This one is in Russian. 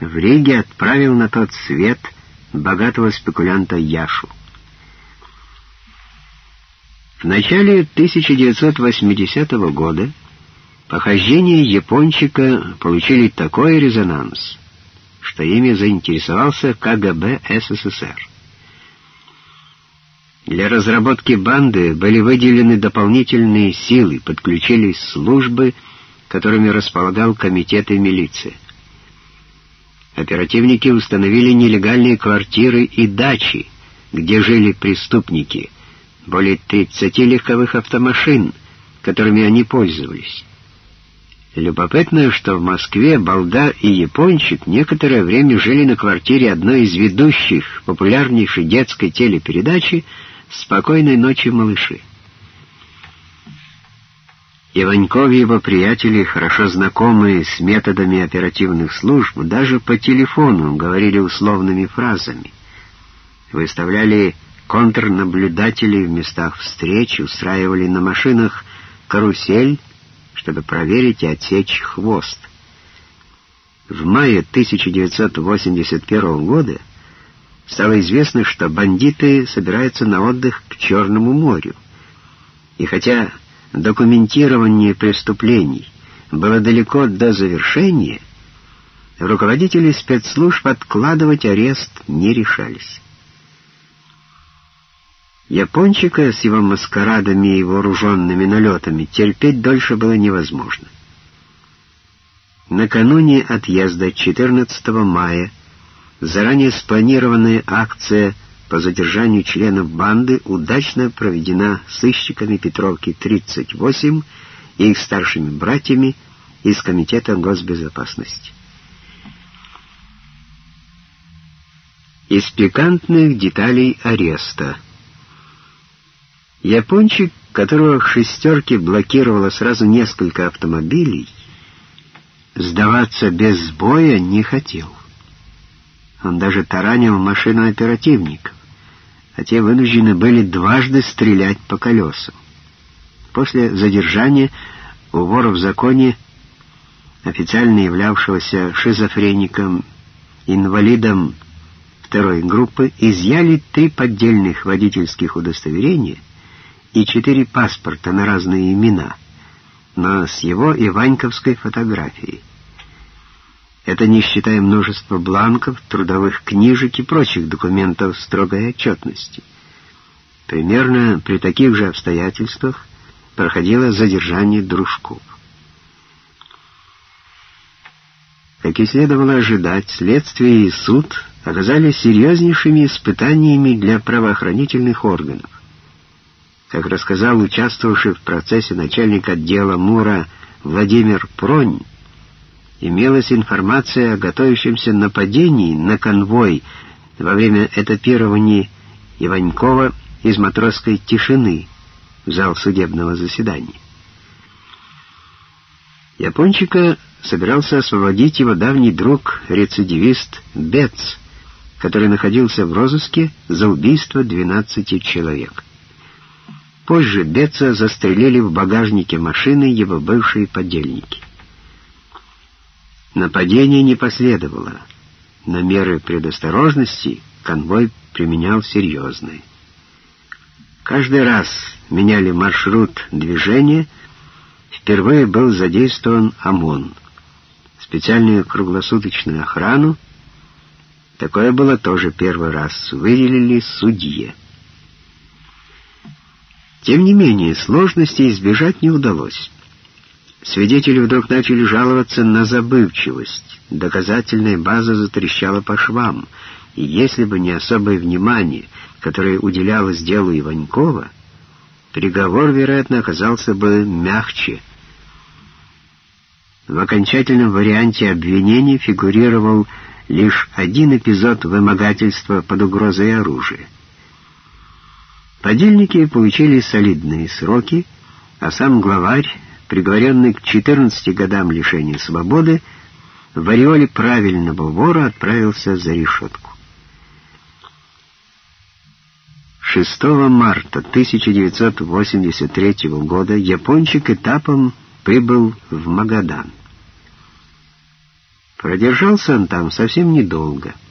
в Риге отправил на тот свет богатого спекулянта Яшу. В начале 1980 года похождения япончика получили такой резонанс, что ими заинтересовался КГБ СССР. Для разработки банды были выделены дополнительные силы, подключились службы, которыми располагал комитет и милиция. Оперативники установили нелегальные квартиры и дачи, где жили преступники – более 30 легковых автомашин, которыми они пользовались. Любопытно, что в Москве Балда и Япончик некоторое время жили на квартире одной из ведущих популярнейшей детской телепередачи «Спокойной ночи, малыши». Иваньков и его приятели, хорошо знакомые с методами оперативных служб, даже по телефону говорили условными фразами. Выставляли Контрнаблюдатели в местах встреч устраивали на машинах карусель, чтобы проверить и отсечь хвост. В мае 1981 года стало известно, что бандиты собираются на отдых к Черному морю. И хотя документирование преступлений было далеко до завершения, руководители спецслужб откладывать арест не решались. Япончика с его маскарадами и вооруженными налетами терпеть дольше было невозможно. Накануне отъезда 14 мая заранее спланированная акция по задержанию членов банды удачно проведена сыщиками Петровки 38 и их старшими братьями из Комитета госбезопасности. Из пикантных деталей ареста – Япончик, которого в шестерке блокировало сразу несколько автомобилей, сдаваться без боя не хотел. Он даже таранил машину оперативников, а те вынуждены были дважды стрелять по колесам. После задержания у вора в законе, официально являвшегося шизофреником, инвалидом второй группы, изъяли три поддельных водительских удостоверения — и четыре паспорта на разные имена, но с его иваньковской фотографией. Это не считая множества бланков, трудовых книжек и прочих документов строгой отчетности. Примерно при таких же обстоятельствах проходило задержание дружков. Как и следовало ожидать, следствие и суд оказались серьезнейшими испытаниями для правоохранительных органов. Как рассказал участвовавший в процессе начальник отдела МУРа Владимир Пронь, имелась информация о готовящемся нападении на конвой во время этапирования Иванькова из матросской тишины в зал судебного заседания. Япончика собирался освободить его давний друг-рецидивист Бец, который находился в розыске за убийство 12 человек. Позже Беца застрелили в багажнике машины его бывшие подельники. Нападение не последовало, но меры предосторожности конвой применял серьезные. Каждый раз меняли маршрут движения, впервые был задействован ОМОН. Специальную круглосуточную охрану, такое было тоже первый раз, выделили судье. Тем не менее, сложностей избежать не удалось. Свидетели вдруг начали жаловаться на забывчивость. Доказательная база затрещала по швам, и если бы не особое внимание, которое уделялось делу Иванькова, приговор, вероятно, оказался бы мягче. В окончательном варианте обвинения фигурировал лишь один эпизод вымогательства под угрозой оружия. Подельники получили солидные сроки, а сам главарь, приговоренный к 14 годам лишения свободы, в ореоле правильного вора отправился за решетку. 6 марта 1983 года япончик этапом прибыл в Магадан. Продержался он там совсем недолго —